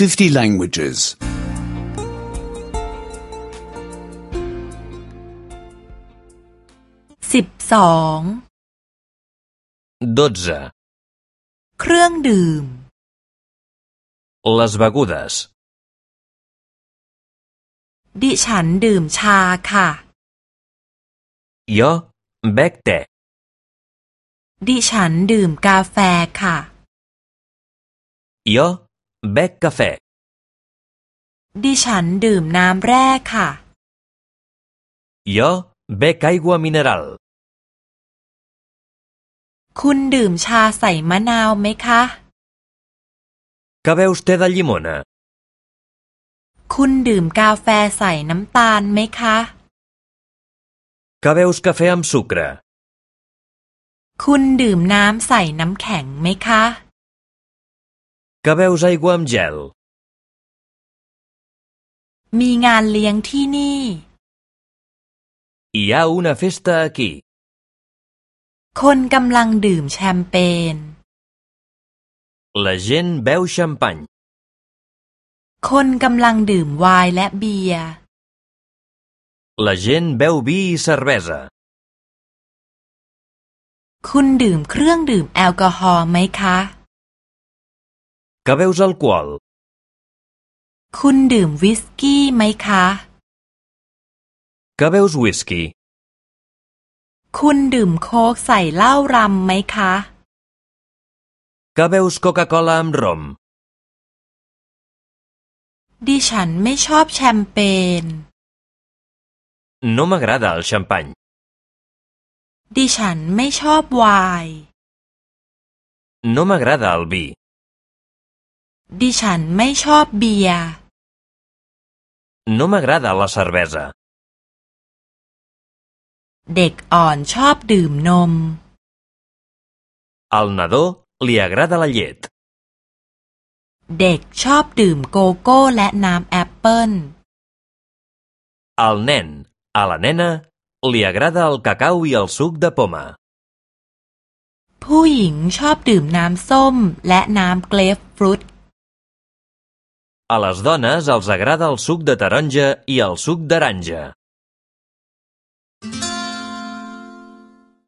50 languages. สิบสอง 12. เครื่องดื่ม Les begudes. ดิฉันดื่มชาค่ะ Jo bec te. ดิฉันดื่มกาแฟค่ะ Jo bec cafè. ดิฉันดื่มน้ำแร่ค่ะ Jo bec aigua mineral. คุณดื่มชาใส่มะนาวไหมคะ Que veus te de llimona? คุณดื่มกาแฟใส่น้ำตาลไหมคะ Que veus cafè amb sucre? คุณดื่มน้ำใส่น้ำแข็งไหมคะ Que veus aigua amb gel? มีงานเลี้ยงที่นี่ Hi ha una festa aquí. คนกำลังดื่มแชมเปญ La gent beu xampany. คนกำลังดื่มไวน์และเบียร์ La gent beu vi i cervesa. คุณดื่มเครื่องดื่มแอลกอฮอล์ไหมคะ Que veus alcohol? คุณดื่มวิสกี้ไหมคะ Que veus whisky? คุณดื่มโค้กใส่เหล้ารำไหมคะ Que veus Coca-Cola amb rom? ดิฉันไม่ชอบแชมเปญ No m'agrada el xampany. ดิฉันไม่ชอบไวน์ No m'agrada el vi. ดิฉันไม่ชอบเบียร์ No m'agrada la cervesa. เด็กอ่อนชอบดื่มนม Al nadó li agrada la llet. เด็กชอบดื่มโกโก้และน้ำแอปเปิ้ล Al nen, a la nena, li agrada el cacau i el suc de poma. ผู้หญิงชอบดื่มน้ำส้มและน้ำเกรฟฟรุต A les dones els agrada el suc de taronja i el suc d'aranja.